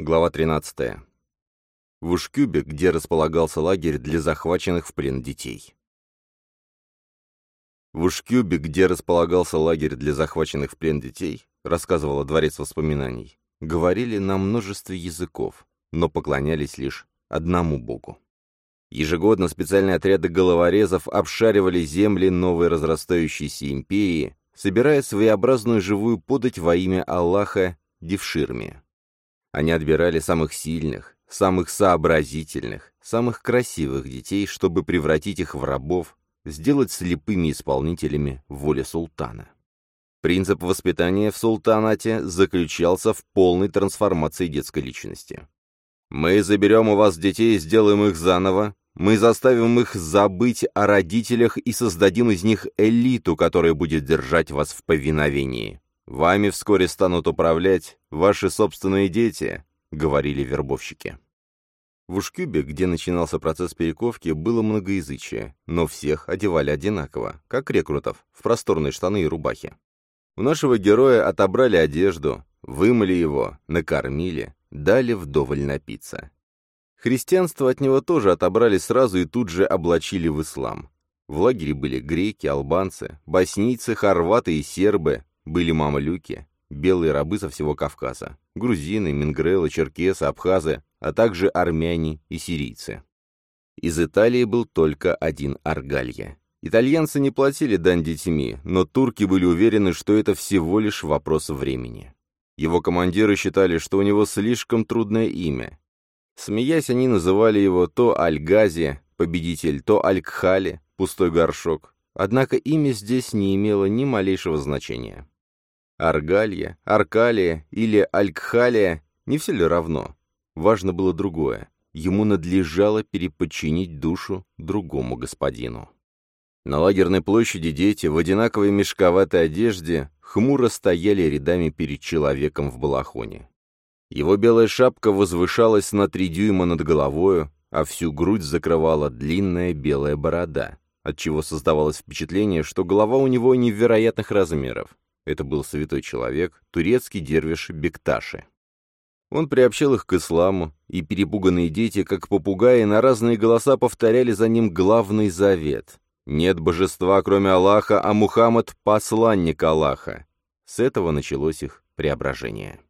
Глава 13. В Ушкюбе, где располагался лагерь для захваченных в плен детей. В Ушкюбе, где располагался лагерь для захваченных в плен детей, рассказывала Дворец воспоминаний, говорили на множестве языков, но поклонялись лишь одному богу. Ежегодно специальные отряды головорезов обшаривали земли новой разрастающейся империи, собирая своеобразную живую подать во имя Аллаха Девширме. Они отбирали самых сильных, самых сообразительных, самых красивых детей, чтобы превратить их в рабов, сделать слепыми исполнителями воли султана. Принцип воспитания в султанате заключался в полной трансформации детской личности. «Мы заберем у вас детей и сделаем их заново, мы заставим их забыть о родителях и создадим из них элиту, которая будет держать вас в повиновении. Вами вскоре станут управлять ваши собственные дети», — говорили вербовщики. В Ушкюбе, где начинался процесс перековки, было многоязычие, но всех одевали одинаково, как рекрутов, в просторные штаны и рубахи. У нашего героя отобрали одежду, вымыли его, накормили, дали вдоволь напиться. Христианство от него тоже отобрали сразу и тут же облачили в ислам. В лагере были греки, албанцы, боснийцы, хорваты и сербы, были мамлюки, белые рабы со всего Кавказа, грузины, мингрелы, черкесы, абхазы, а также армяне и сирийцы. Из Италии был только один Аргалья. Итальянцы не платили дань детьми, но турки были уверены, что это всего лишь вопрос времени. Его командиры считали, что у него слишком трудное имя. Смеясь, они называли его то Альгази, победитель, то Алькхали, пустой горшок. Однако имя здесь не имело ни малейшего значения. Аргалья, Аркалия или Алькхалия не все ли равно? Важно было другое. Ему надлежало переподчинить душу другому господину. На лагерной площади дети в одинаковой мешковатой одежде хмуро стояли рядами перед человеком в балахоне. Его белая шапка возвышалась на три дюйма над головою, а всю грудь закрывала длинная белая борода, отчего создавалось впечатление, что голова у него невероятных размеров, это был святой человек, турецкий дервиш Бекташи. Он приобщил их к исламу, и перепуганные дети, как попугаи, на разные голоса повторяли за ним главный завет. «Нет божества, кроме Аллаха, а Мухаммад — посланник Аллаха». С этого началось их преображение.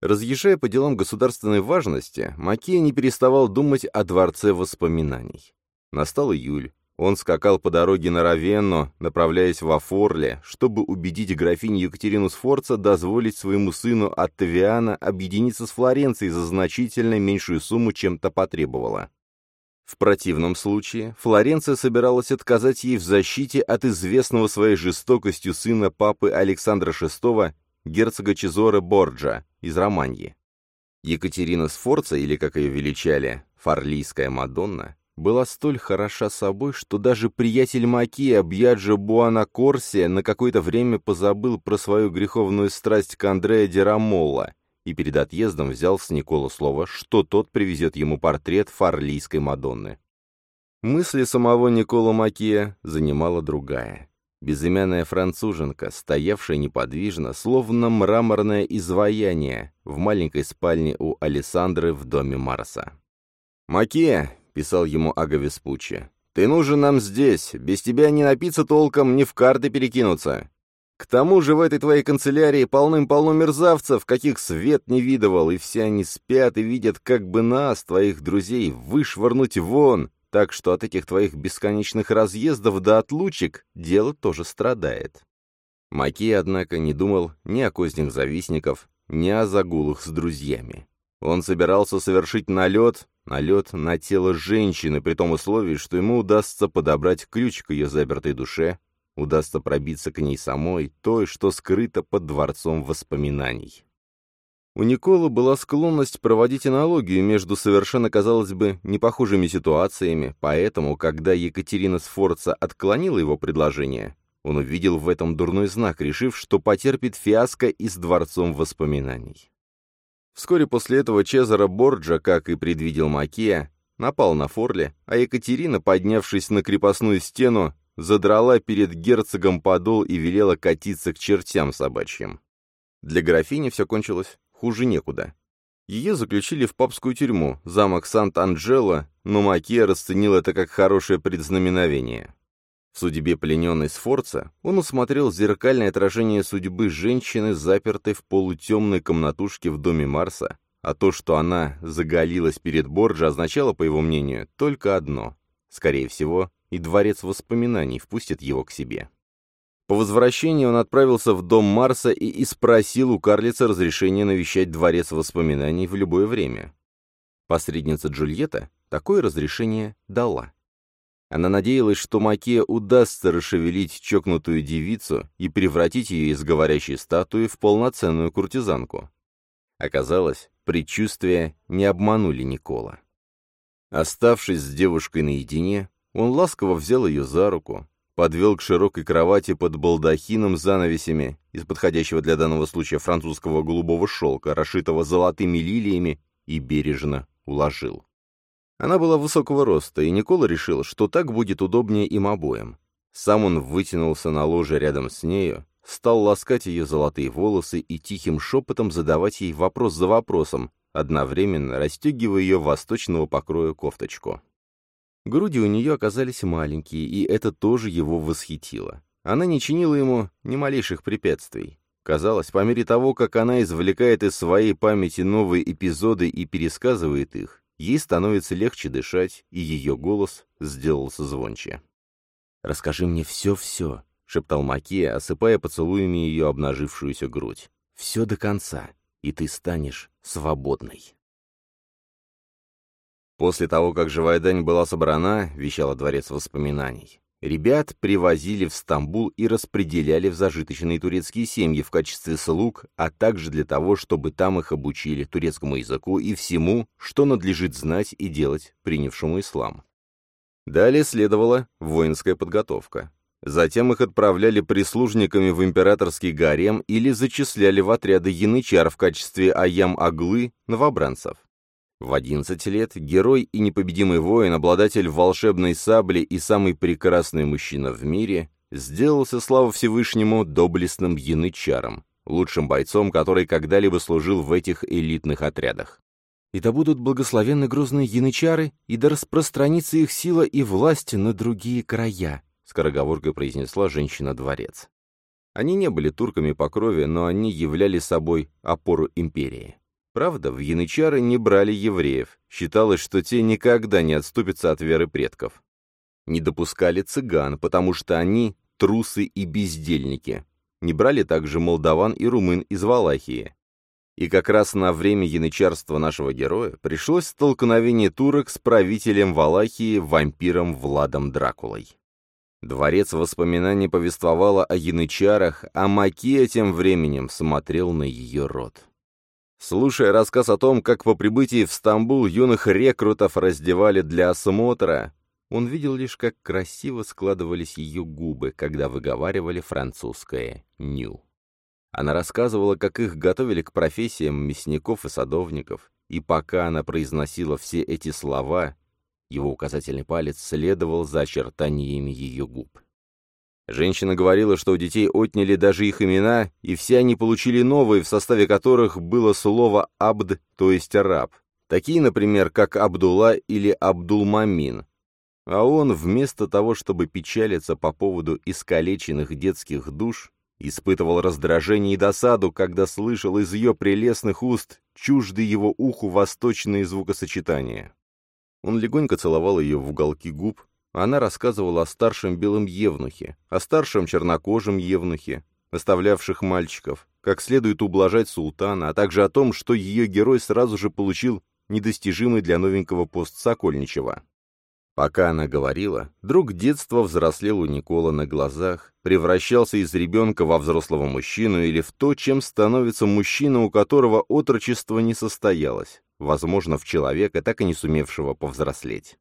Разъезжая по делам государственной важности, Макия не переставал думать о дворце воспоминаний. Настал июль. Он скакал по дороге на Равенну, направляясь во Форле, чтобы убедить графиню Екатерину Сфорца дозволить своему сыну Оттавиана объединиться с Флоренцией за значительно меньшую сумму, чем то потребовала. В противном случае Флоренция собиралась отказать ей в защите от известного своей жестокостью сына папы Александра VI, герцога Чезора Борджа из Романьи. Екатерина Сфорца, или, как ее величали, Фарлийская Мадонна, была столь хороша собой, что даже приятель Маки Бьяджо Буанакорсия на какое-то время позабыл про свою греховную страсть к Андреа Дерамолла и перед отъездом взял с Никола слово, что тот привезет ему портрет фарлийской Мадонны. Мысли самого Никола Макия занимала другая. Безымянная француженка, стоявшая неподвижно, словно мраморное изваяние, в маленькой спальне у Александры в доме Марса. «Макия, — писал ему Ага Веспуччи. «Ты нужен нам здесь. Без тебя не напиться толком, ни в карты перекинуться. К тому же в этой твоей канцелярии полным-полно мерзавцев, каких свет не видывал, и все они спят и видят, как бы нас, твоих друзей, вышвырнуть вон, так что от этих твоих бесконечных разъездов до отлучек дело тоже страдает». Маки, однако, не думал ни о кознях завистников, ни о загулах с друзьями. Он собирался совершить налет, налет на тело женщины, при том условии, что ему удастся подобрать ключ к ее запертой душе, удастся пробиться к ней самой, той, что скрыто под дворцом воспоминаний. У Никола была склонность проводить аналогию между совершенно, казалось бы, непохожими ситуациями, поэтому, когда Екатерина Сфорца отклонила его предложение, он увидел в этом дурной знак, решив, что потерпит фиаско и с дворцом воспоминаний. Вскоре после этого Чезаро Борджа, как и предвидел Макия, напал на Форле, а Екатерина, поднявшись на крепостную стену, задрала перед герцогом подол и велела катиться к чертям собачьим. Для графини все кончилось хуже некуда. Ее заключили в папскую тюрьму, замок Сант-Анджело, но Макия расценил это как хорошее предзнаменовение. В судьбе плененной Сфорца он усмотрел зеркальное отражение судьбы женщины, запертой в полутемной комнатушке в доме Марса, а то, что она заголилась перед Борджи, означало, по его мнению, только одно. Скорее всего, и дворец воспоминаний впустит его к себе. По возвращении он отправился в дом Марса и испросил у карлица разрешение навещать дворец воспоминаний в любое время. Посредница Джульетта такое разрешение дала. Она надеялась, что Макея удастся расшевелить чокнутую девицу и превратить ее из говорящей статуи в полноценную куртизанку. Оказалось, предчувствия не обманули Никола. Оставшись с девушкой наедине, он ласково взял ее за руку, подвел к широкой кровати под балдахином с занавесями из подходящего для данного случая французского голубого шелка, расшитого золотыми лилиями, и бережно уложил. Она была высокого роста, и Никола решил, что так будет удобнее им обоим. Сам он вытянулся на ложе рядом с нею, стал ласкать ее золотые волосы и тихим шепотом задавать ей вопрос за вопросом, одновременно расстегивая ее восточного покроя кофточку. Груди у нее оказались маленькие, и это тоже его восхитило. Она не чинила ему ни малейших препятствий. Казалось, по мере того, как она извлекает из своей памяти новые эпизоды и пересказывает их, Ей становится легче дышать, и ее голос сделался звонче. «Расскажи мне все-все», — шептал Макия, осыпая поцелуями ее обнажившуюся грудь. «Все до конца, и ты станешь свободной». После того, как живая дань была собрана, вещала дворец воспоминаний, Ребят привозили в Стамбул и распределяли в зажиточные турецкие семьи в качестве слуг, а также для того, чтобы там их обучили турецкому языку и всему, что надлежит знать и делать принявшему ислам. Далее следовала воинская подготовка. Затем их отправляли прислужниками в императорский гарем или зачисляли в отряды янычар в качестве аям-аглы новобранцев. В 11 лет герой и непобедимый воин, обладатель волшебной сабли и самый прекрасный мужчина в мире, сделался, слава Всевышнему, доблестным янычаром, лучшим бойцом, который когда-либо служил в этих элитных отрядах. «И да будут благословенны грозные янычары, и да распространится их сила и власть на другие края», скороговоркой произнесла женщина-дворец. Они не были турками по крови, но они являли собой опору империи. Правда, в янычары не брали евреев, считалось, что те никогда не отступятся от веры предков. Не допускали цыган, потому что они трусы и бездельники. Не брали также молдаван и румын из Валахии. И как раз на время янычарства нашего героя пришлось столкновение турок с правителем Валахии, вампиром Владом Дракулой. Дворец воспоминаний повествовало о янычарах, а Макия тем временем смотрел на ее род. Слушая рассказ о том, как по прибытии в Стамбул юных рекрутов раздевали для осмотра, он видел лишь, как красиво складывались ее губы, когда выговаривали французское «ню». Она рассказывала, как их готовили к профессиям мясников и садовников, и пока она произносила все эти слова, его указательный палец следовал за очертаниями ее губ. Женщина говорила, что у детей отняли даже их имена, и все они получили новые, в составе которых было слово «абд», то есть «раб». Такие, например, как Абдулла или Абдулмамин. А он, вместо того, чтобы печалиться по поводу искалеченных детских душ, испытывал раздражение и досаду, когда слышал из ее прелестных уст чуждые его уху восточные звукосочетания. Он легонько целовал ее в уголки губ, она рассказывала о старшем белом евнухе, о старшем чернокожем евнухе, оставлявших мальчиков, как следует ублажать султана, а также о том, что ее герой сразу же получил недостижимый для новенького пост Сокольничева. Пока она говорила, друг детства взрослел у Никола на глазах, превращался из ребенка во взрослого мужчину или в то, чем становится мужчина, у которого отрочество не состоялось, возможно, в человека, так и не сумевшего повзрослеть.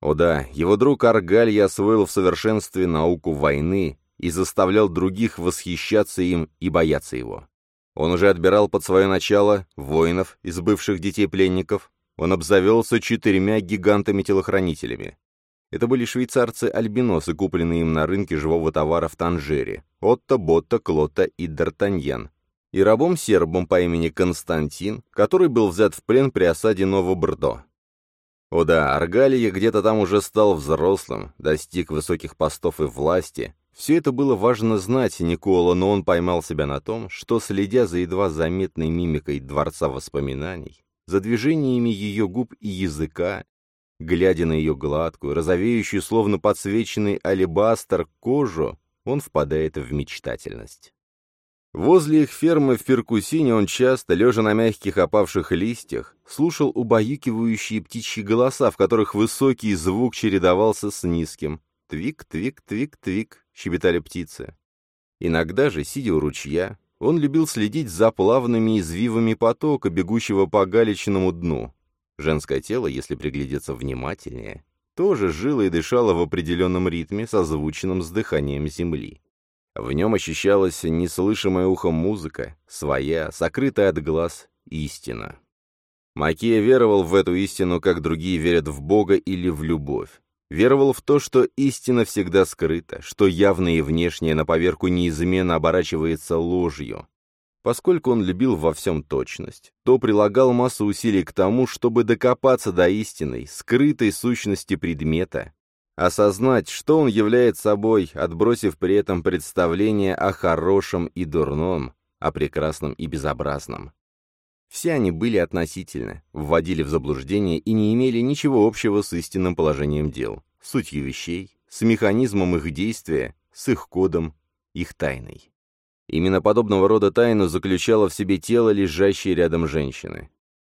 О да, его друг Аргалья освоил в совершенстве науку войны и заставлял других восхищаться им и бояться его. Он уже отбирал под свое начало воинов из бывших детей-пленников, он обзавелся четырьмя гигантами-телохранителями. Это были швейцарцы-альбиносы, купленные им на рынке живого товара в Танжере, Отто, Ботто, Клотто и Д'Артаньян. и рабом-сербом по имени Константин, который был взят в плен при осаде Новобрдо. О да, Аргалия где-то там уже стал взрослым, достиг высоких постов и власти. Все это было важно знать Никола, но он поймал себя на том, что, следя за едва заметной мимикой Дворца воспоминаний, за движениями ее губ и языка, глядя на ее гладкую, розовеющую, словно подсвеченный алебастр, кожу, он впадает в мечтательность. Возле их фермы в Перкусине он часто, лежа на мягких опавших листьях, слушал убаюкивающие птичьи голоса, в которых высокий звук чередовался с низким. «Твик, твик, твик, твик», — щебетали птицы. Иногда же, сидя у ручья, он любил следить за плавными извивами потока, бегущего по галечному дну. Женское тело, если приглядеться внимательнее, тоже жило и дышало в определенном ритме, созвученном с дыханием земли. В нем ощущалась неслышимая ухом музыка, своя, сокрытая от глаз, истина. Макия веровал в эту истину, как другие верят в Бога или в любовь. Веровал в то, что истина всегда скрыта, что явное и внешнее на поверку неизменно оборачивается ложью. Поскольку он любил во всем точность, то прилагал массу усилий к тому, чтобы докопаться до истинной, скрытой сущности предмета, осознать, что он является собой, отбросив при этом представление о хорошем и дурном, о прекрасном и безобразном. Все они были относительны, вводили в заблуждение и не имели ничего общего с истинным положением дел, сутью вещей, с механизмом их действия, с их кодом, их тайной. Именно подобного рода тайну заключало в себе тело, лежащее рядом женщины.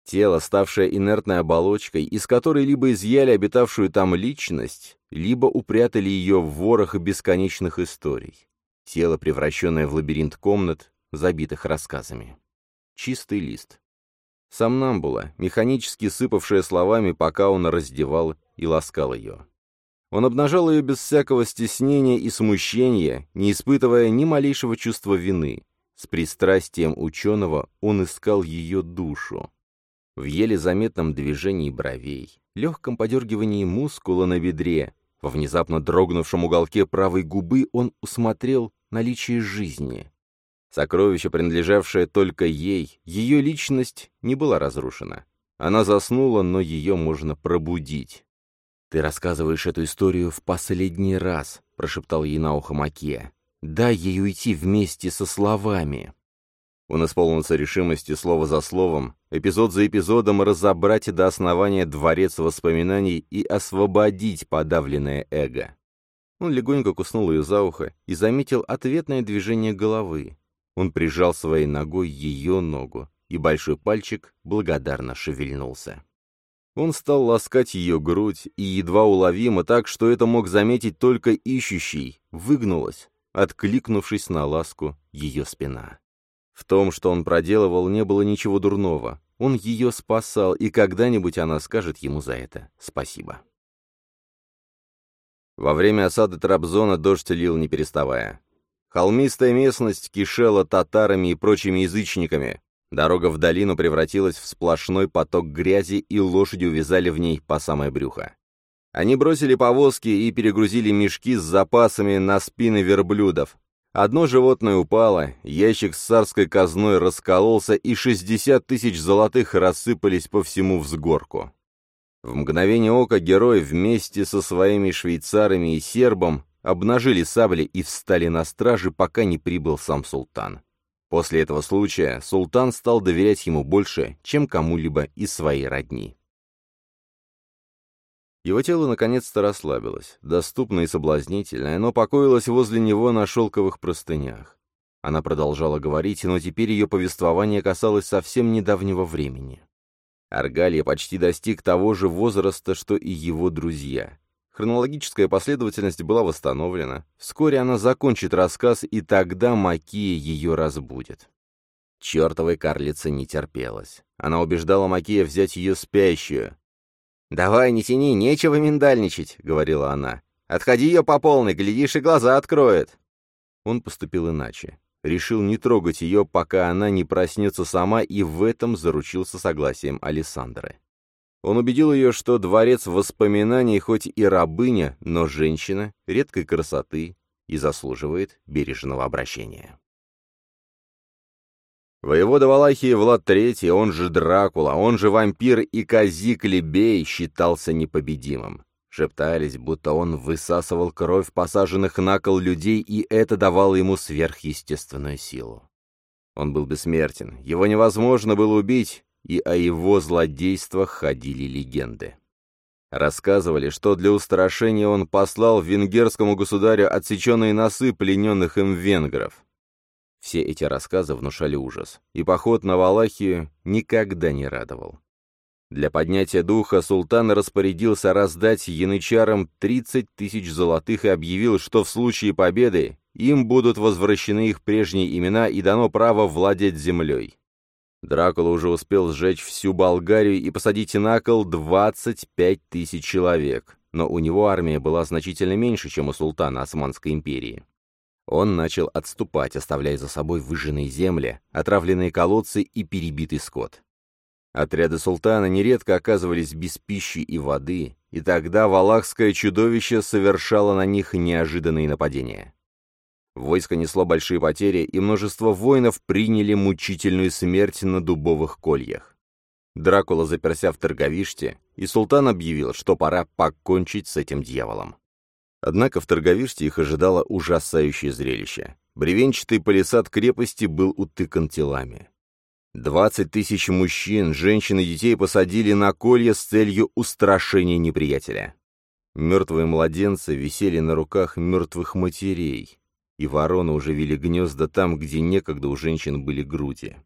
Тело, ставшее инертной оболочкой, из которой либо изъяли обитавшую там личность, либо упрятали ее в ворох бесконечных историй. Тело, превращенное в лабиринт комнат, забитых рассказами. Чистый лист. Сомнамбула, механически сыпавшая словами, пока он раздевал и ласкал ее. Он обнажал ее без всякого стеснения и смущения, не испытывая ни малейшего чувства вины. С пристрастием ученого он искал ее душу. В еле заметном движении бровей, легком подергивании мускула на бедре, во внезапно дрогнувшем уголке правой губы он усмотрел наличие жизни. Сокровище, принадлежавшее только ей, ее личность не была разрушена. Она заснула, но ее можно пробудить. «Ты рассказываешь эту историю в последний раз», — прошептал ей на ухо Макия. «Дай ей уйти вместе со словами». Он исполнился решимости слово за словом, эпизод за эпизодом разобрать до основания дворец воспоминаний и освободить подавленное эго. Он легонько куснул ее за ухо и заметил ответное движение головы. Он прижал своей ногой ее ногу, и большой пальчик благодарно шевельнулся. Он стал ласкать ее грудь, и едва уловимо так, что это мог заметить только ищущий, выгнулась, откликнувшись на ласку ее спина. В том, что он проделывал, не было ничего дурного. Он ее спасал, и когда-нибудь она скажет ему за это спасибо. Во время осады Трабзона дождь лил не переставая. Холмистая местность кишела татарами и прочими язычниками. Дорога в долину превратилась в сплошной поток грязи, и лошади увязали в ней по самое брюхо. Они бросили повозки и перегрузили мешки с запасами на спины верблюдов, Одно животное упало, ящик с царской казной раскололся, и шестьдесят тысяч золотых рассыпались по всему взгорку. В мгновение ока герои вместе со своими швейцарами и сербом обнажили сабли и встали на страже, пока не прибыл сам султан. После этого случая султан стал доверять ему больше, чем кому-либо из своей родни. Его тело наконец-то расслабилось, доступно и соблазнительное, оно покоилось возле него на шелковых простынях. Она продолжала говорить, но теперь ее повествование касалось совсем недавнего времени. Аргалия почти достиг того же возраста, что и его друзья. Хронологическая последовательность была восстановлена. Вскоре она закончит рассказ, и тогда Макия ее разбудит. Чертовой карлице не терпелось. Она убеждала Макия взять ее спящую, «Давай, не тяни, нечего миндальничать», — говорила она. «Отходи ее по полной, глядишь, и глаза откроет». Он поступил иначе. Решил не трогать ее, пока она не проснется сама, и в этом заручился согласием Александры. Он убедил ее, что дворец воспоминаний хоть и рабыня, но женщина, редкой красоты и заслуживает бережного обращения. Воевода Валахии Влад III, он же Дракула, он же вампир и Казик Лебей считался непобедимым. Шептались, будто он высасывал кровь посаженных на кол людей, и это давало ему сверхъестественную силу. Он был бессмертен, его невозможно было убить, и о его злодействах ходили легенды. Рассказывали, что для устрашения он послал венгерскому государю отсеченные носы плененных им венгров. Все эти рассказы внушали ужас, и поход на Валахию никогда не радовал. Для поднятия духа султан распорядился раздать янычарам 30 тысяч золотых и объявил, что в случае победы им будут возвращены их прежние имена и дано право владеть землей. Дракула уже успел сжечь всю Болгарию и посадить на кол 25 тысяч человек, но у него армия была значительно меньше, чем у султана Османской империи. Он начал отступать, оставляя за собой выжженные земли, отравленные колодцы и перебитый скот. Отряды султана нередко оказывались без пищи и воды, и тогда валахское чудовище совершало на них неожиданные нападения. Войско несло большие потери, и множество воинов приняли мучительную смерть на дубовых кольях. Дракула заперся в Торговиште, и султан объявил, что пора покончить с этим дьяволом. Однако в Торговиште их ожидало ужасающее зрелище. Бревенчатый палисад крепости был утыкан телами. Двадцать тысяч мужчин, женщин и детей посадили на колья с целью устрашения неприятеля. Мертвые младенцы висели на руках мертвых матерей, и вороны уже вели гнезда там, где некогда у женщин были груди.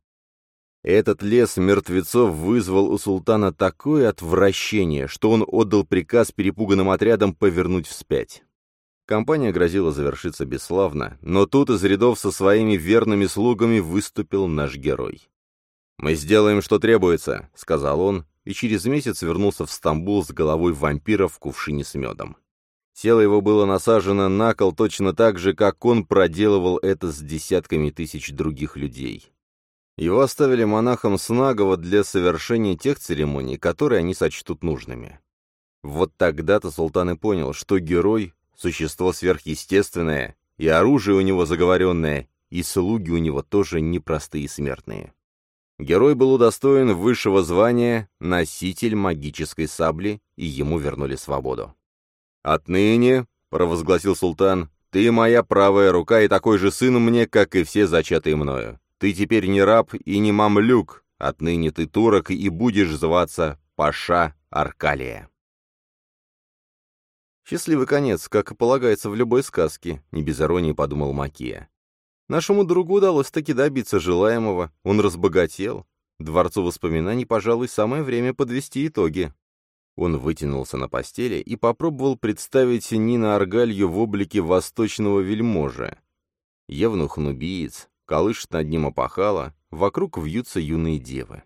Этот лес мертвецов вызвал у султана такое отвращение, что он отдал приказ перепуганным отрядам повернуть вспять. Компания грозила завершиться бесславно, но тут из рядов со своими верными слугами выступил наш герой. «Мы сделаем, что требуется», — сказал он, и через месяц вернулся в Стамбул с головой вампира в кувшине с медом. Тело его было насажено на кол точно так же, как он проделывал это с десятками тысяч других людей. Его оставили монахом Снагова для совершения тех церемоний, которые они сочтут нужными. Вот тогда-то султан и понял, что герой — существо сверхъестественное, и оружие у него заговоренное, и слуги у него тоже непростые смертные. Герой был удостоен высшего звания «носитель магической сабли», и ему вернули свободу. «Отныне», — провозгласил султан, — «ты моя правая рука и такой же сын мне, как и все зачатые мною. Ты теперь не раб и не мамлюк, отныне ты турок и будешь зваться Паша Аркалия. Счастливый конец, как и полагается в любой сказке, не без иронии подумал Макия. Нашему другу удалось таки добиться желаемого, он разбогател. Дворцу воспоминаний, пожалуй, самое время подвести итоги. Он вытянулся на постели и попробовал представить Нина Аргалью в облике восточного вельможа. Евнух-нубиец, колышет над ним опахало, вокруг вьются юные девы.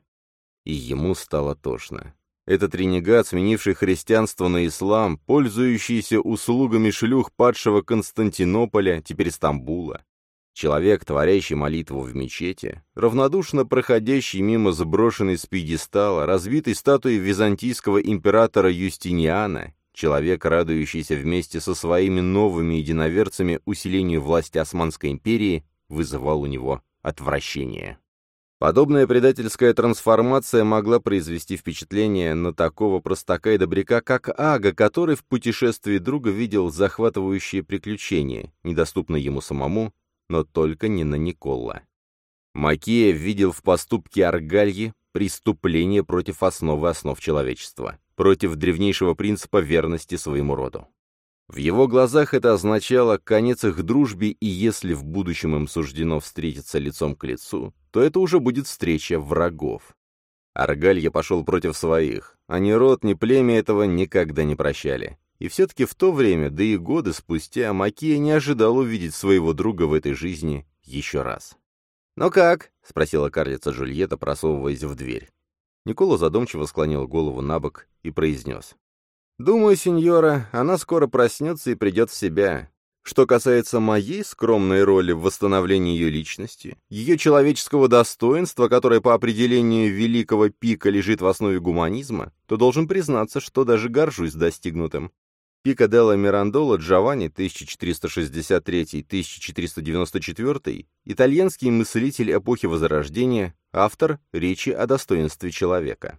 И ему стало тошно. Этот ренегат, сменивший христианство на ислам, пользующийся услугами шлюх падшего Константинополя, теперь Стамбула. Человек, творящий молитву в мечети, равнодушно проходящий мимо сброшенной с пьедестала, разбитой статуи византийского императора Юстиниана, человек, радующийся вместе со своими новыми единоверцами усилению власти Османской империи, вызывал у него отвращение. Подобная предательская трансформация могла произвести впечатление на такого простака и добряка, как Ага, который в путешествии друга видел захватывающие приключения, недоступные ему самому, но только не на Никола. Макия видел в поступке Аргальи преступление против основы основ человечества, против древнейшего принципа верности своему роду. В его глазах это означало конец их дружбе, и если в будущем им суждено встретиться лицом к лицу, то это уже будет встреча врагов. Аргалья пошел против своих, а ни род, ни племя этого никогда не прощали. И все-таки в то время, да и годы спустя, Макия не ожидал увидеть своего друга в этой жизни еще раз. «Ну как?» — спросила карлица Жульетта, просовываясь в дверь. Никола задумчиво склонил голову на бок и произнес. «Думаю, сеньора, она скоро проснется и придет в себя. Что касается моей скромной роли в восстановлении ее личности, ее человеческого достоинства, которое по определению великого пика лежит в основе гуманизма, то должен признаться, что даже горжусь достигнутым. Пика Делла Мирандола Джованни 1463-1494, итальянский мыслитель эпохи Возрождения, автор речи о достоинстве человека.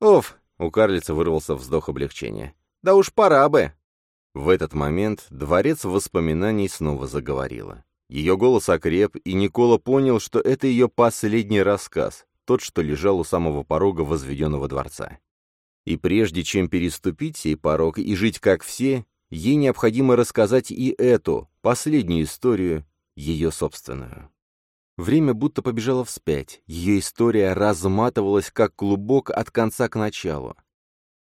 «Оф!» — у карлицы вырвался вздох облегчения. «Да уж пора бы!» В этот момент дворец воспоминаний снова заговорила. Ее голос окреп, и Никола понял, что это ее последний рассказ, тот, что лежал у самого порога возведенного дворца. И прежде чем переступить сей порог и жить как все, ей необходимо рассказать и эту, последнюю историю, ее собственную. Время будто побежало вспять, ее история разматывалась, как клубок от конца к началу.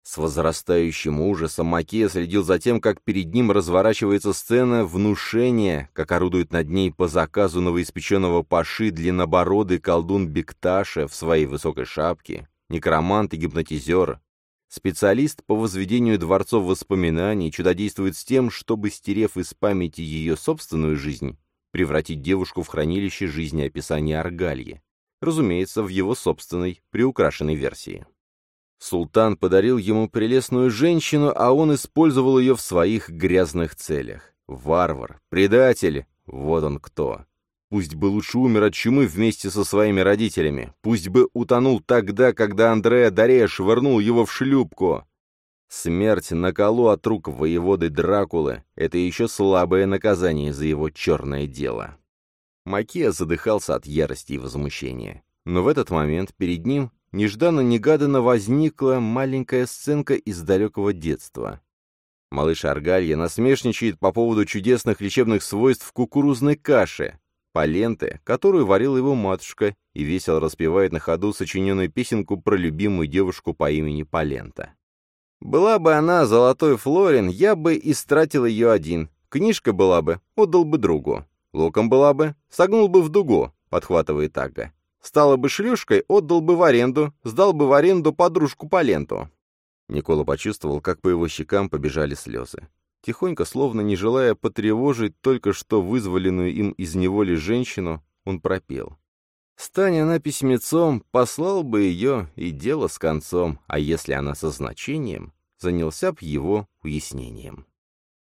С возрастающим ужасом Макея следил за тем, как перед ним разворачивается сцена внушения, как орудует над ней по заказу новоиспеченного паши длиннобородый колдун Бекташа в своей высокой шапке, некромант и гипнотизер, Специалист по возведению дворцов воспоминаний чудодействует с тем, чтобы, стерев из памяти ее собственную жизнь, превратить девушку в хранилище жизнеописания Аргальи, разумеется, в его собственной, приукрашенной версии. Султан подарил ему прелестную женщину, а он использовал ее в своих грязных целях. Варвар, предатель, вот он кто. Пусть бы лучше умер от чумы вместе со своими родителями. Пусть бы утонул тогда, когда Андреа Дарея швырнул его в шлюпку. Смерть на колу от рук воеводы Дракулы — это еще слабое наказание за его черное дело. Макия задыхался от ярости и возмущения. Но в этот момент перед ним нежданно-негаданно возникла маленькая сценка из далекого детства. Малыш Аргалья насмешничает по поводу чудесных лечебных свойств кукурузной каши, Паленты, которую варила его матушка, и весело распевает на ходу сочиненную песенку про любимую девушку по имени Палента. «Была бы она золотой флорин, я бы истратил ее один. Книжка была бы, отдал бы другу. Луком была бы, согнул бы в дугу», — подхватывает Ага. «Стала бы шлюшкой, отдал бы в аренду, сдал бы в аренду подружку Паленту». Никола почувствовал, как по его щекам побежали слезы. Тихонько, словно не желая потревожить только что вызволенную им из неволи женщину, он пропел. Стань она письмецом, послал бы ее, и дело с концом, а если она со значением, занялся б его уяснением.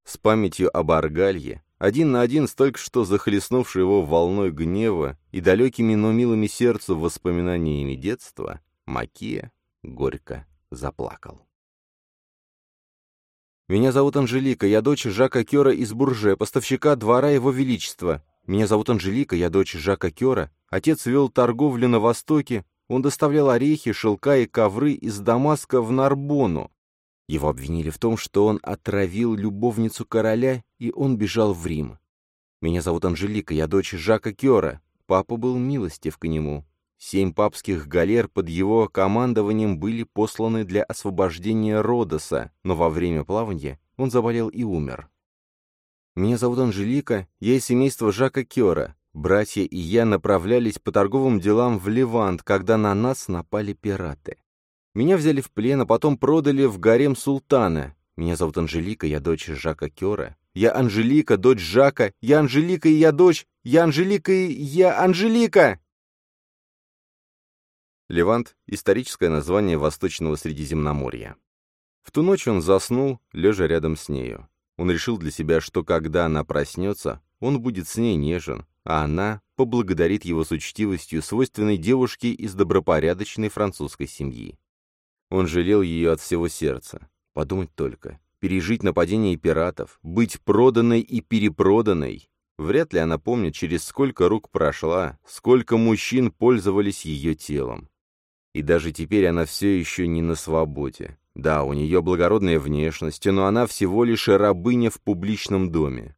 С памятью об Аргалье, один на один с только что захлестнувшей его волной гнева и далекими, но милыми сердцу воспоминаниями детства, Макия горько заплакал. Меня зовут Анжелика, я дочь Жака Кера из Бурже, поставщика двора Его Величества. Меня зовут Анжелика, я дочь Жака Кера. Отец вел торговлю на Востоке, он доставлял орехи, шелка и ковры из Дамаска в Нарбону. Его обвинили в том, что он отравил любовницу короля, и он бежал в Рим. Меня зовут Анжелика, я дочь Жака Кера. Папа был милостив к нему. Семь папских галер под его командованием были посланы для освобождения Родоса, но во время плавания он заболел и умер. Меня зовут Анжелика, я из семейства Жака Кера. Братья и я направлялись по торговым делам в Левант, когда на нас напали пираты. Меня взяли в плен, а потом продали в гарем султана. Меня зовут Анжелика, я дочь Жака Кера. Я Анжелика, дочь Жака. Я Анжелика и я дочь. Я Анжелика и я Анжелика! Левант — историческое название Восточного Средиземноморья. В ту ночь он заснул, лежа рядом с нею. Он решил для себя, что когда она проснется, он будет с ней нежен, а она поблагодарит его с учтивостью свойственной девушке из добропорядочной французской семьи. Он жалел ее от всего сердца. Подумать только. Пережить нападение пиратов, быть проданной и перепроданной. Вряд ли она помнит, через сколько рук прошла, сколько мужчин пользовались ее телом. И даже теперь она все еще не на свободе. Да, у нее благородная внешность, но она всего лишь рабыня в публичном доме.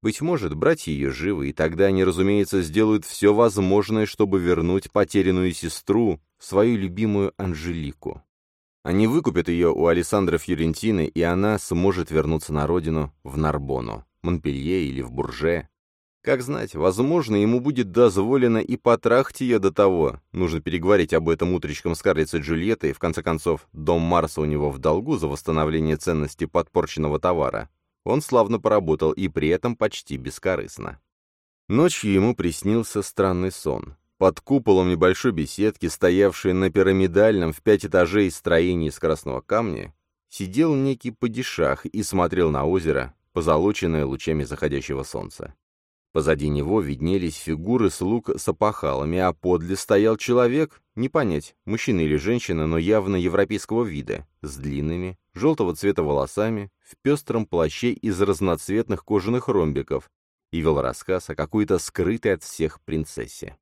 Быть может, братья ее живы, и тогда они, разумеется, сделают все возможное, чтобы вернуть потерянную сестру, свою любимую Анжелику. Они выкупят ее у Александра Фьюрентины, и она сможет вернуться на родину, в Нарбону, Монпелье или в Бурже. Как знать, возможно, ему будет дозволено и потрахать ее до того. Нужно переговорить об этом утречком с Карлицей Джульеттой, в конце концов, дом Марса у него в долгу за восстановление ценности подпорченного товара. Он славно поработал и при этом почти бескорыстно. Ночью ему приснился странный сон. Под куполом небольшой беседки, стоявшей на пирамидальном в пять этажей строении из красного камня, сидел некий падишах и смотрел на озеро, позолоченное лучами заходящего солнца. Позади него виднелись фигуры слуг с опахалами, а подле стоял человек, не понять, мужчина или женщина, но явно европейского вида, с длинными, желтого цвета волосами, в пестром плаще из разноцветных кожаных ромбиков, и вел рассказ о какой-то скрытой от всех принцессе.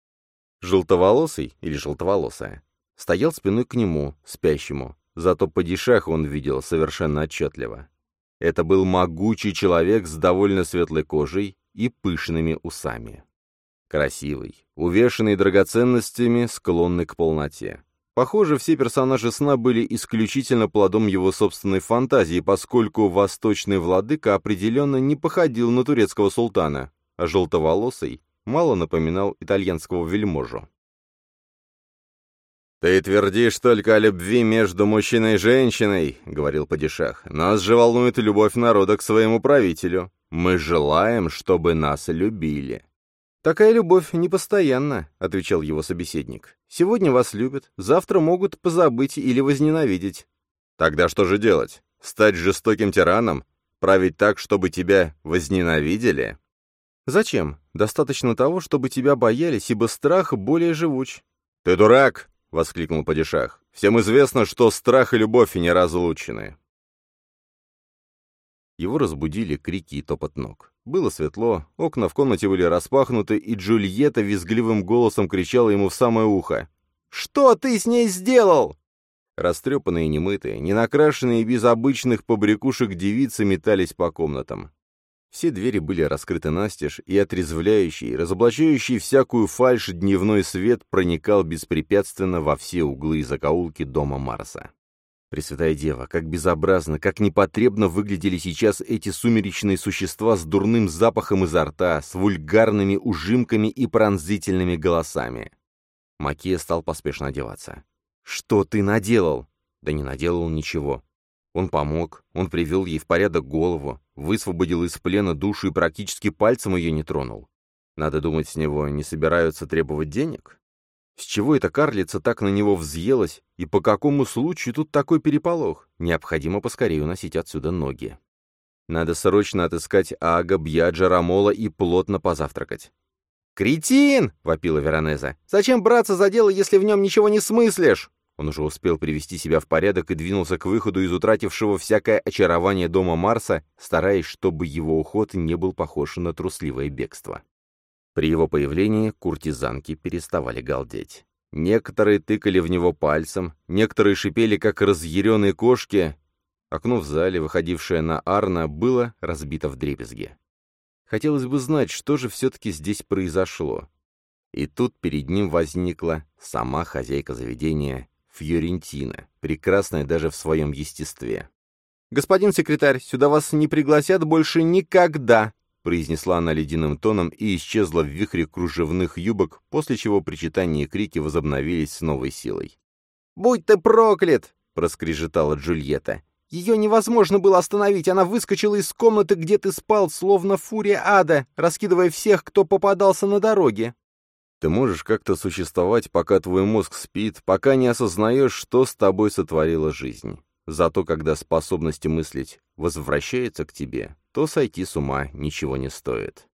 Желтоволосый или желтоволосая стоял спиной к нему, спящему, зато падишах он видел совершенно отчетливо. Это был могучий человек с довольно светлой кожей и пышными усами. Красивый, увешанный драгоценностями, склонный к полноте. Похоже, все персонажи сна были исключительно плодом его собственной фантазии, поскольку восточный владыка определенно не походил на турецкого султана, а желтоволосый мало напоминал итальянского вельможу. «Ты твердишь только о любви между мужчиной и женщиной», — говорил Падишах. «Нас же волнует любовь народа к своему правителю. Мы желаем, чтобы нас любили». «Такая любовь непостоянна», — отвечал его собеседник. «Сегодня вас любят, завтра могут позабыть или возненавидеть». «Тогда что же делать? Стать жестоким тираном? Править так, чтобы тебя возненавидели?» «Зачем? Достаточно того, чтобы тебя боялись, ибо страх более живуч». «Ты дурак!» — воскликнул Падишах. «Всем известно, что страх и любовь неразлучны». Его разбудили крики и топот ног. Было светло, окна в комнате были распахнуты, и Джульетта визгливым голосом кричала ему в самое ухо. «Что ты с ней сделал?» Растрепанные, немытые, ненакрашенные без обычных побрякушек девицы метались по комнатам. Все двери были раскрыты настежь, и отрезвляющий, разоблачающий всякую фальшь дневной свет проникал беспрепятственно во все углы и закоулки дома Марса. Пресвятая Дева, как безобразно, как непотребно выглядели сейчас эти сумеречные существа с дурным запахом изо рта, с вульгарными ужимками и пронзительными голосами. Макия стал поспешно одеваться. «Что ты наделал?» «Да не наделал ничего. Он помог, он привел ей в порядок голову, высвободил из плена душу и практически пальцем ее не тронул. Надо думать, с него не собираются требовать денег? С чего эта карлица так на него взъелась, и по какому случаю тут такой переполох? Необходимо поскорее уносить отсюда ноги. Надо срочно отыскать Ага, Бьяджа, Рамола и плотно позавтракать. «Кретин!» — вопила Веронеза. «Зачем браться за дело, если в нем ничего не смыслишь?» Он уже успел привести себя в порядок и двинулся к выходу из утратившего всякое очарование дома Марса, стараясь, чтобы его уход не был похож на трусливое бегство. При его появлении куртизанки переставали галдеть. Некоторые тыкали в него пальцем, некоторые шипели, как разъяренные кошки. Окно в зале, выходившее на Арна, было разбито в дребезги. Хотелось бы знать, что же все-таки здесь произошло. И тут перед ним возникла сама хозяйка заведения Фьорентина, прекрасная даже в своем естестве. «Господин секретарь, сюда вас не пригласят больше никогда!» произнесла она ледяным тоном и исчезла в вихре кружевных юбок, после чего причитания и крики возобновились с новой силой. «Будь ты проклят!» — проскрежетала Джульетта. «Ее невозможно было остановить, она выскочила из комнаты, где ты спал, словно фурия ада, раскидывая всех, кто попадался на дороге. Ты можешь как-то существовать, пока твой мозг спит, пока не осознаешь, что с тобой сотворила жизнь. Зато когда способность мыслить возвращается к тебе, то сойти с ума ничего не стоит.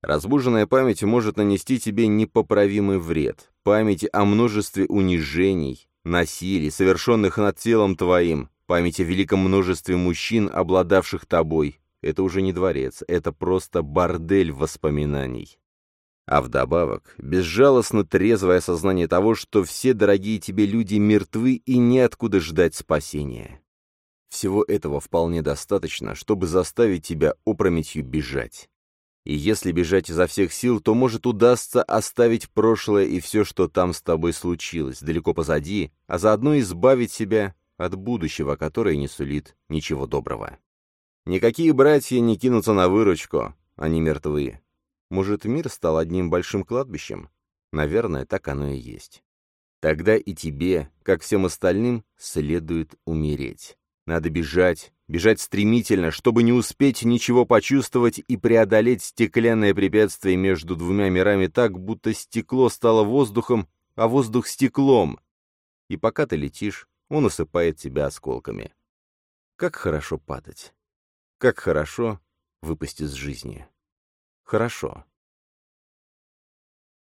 Разбуженная память может нанести тебе непоправимый вред. Память о множестве унижений, насилий, совершенных над телом твоим, память о великом множестве мужчин, обладавших тобой. Это уже не дворец, это просто бордель воспоминаний. А вдобавок, безжалостно трезвое осознание того, что все дорогие тебе люди мертвы и неоткуда ждать спасения. Всего этого вполне достаточно, чтобы заставить тебя опрометью бежать. И если бежать изо всех сил, то, может, удастся оставить прошлое и все, что там с тобой случилось, далеко позади, а заодно избавить себя от будущего, которое не сулит ничего доброго. Никакие братья не кинутся на выручку, они мертвы. Может, мир стал одним большим кладбищем? Наверное, так оно и есть. Тогда и тебе, как всем остальным, следует умереть. Надо бежать, бежать стремительно, чтобы не успеть ничего почувствовать и преодолеть стеклянное препятствие между двумя мирами так, будто стекло стало воздухом, а воздух стеклом. И пока ты летишь, он усыпает тебя осколками. Как хорошо падать. Как хорошо выпасть из жизни. Хорошо.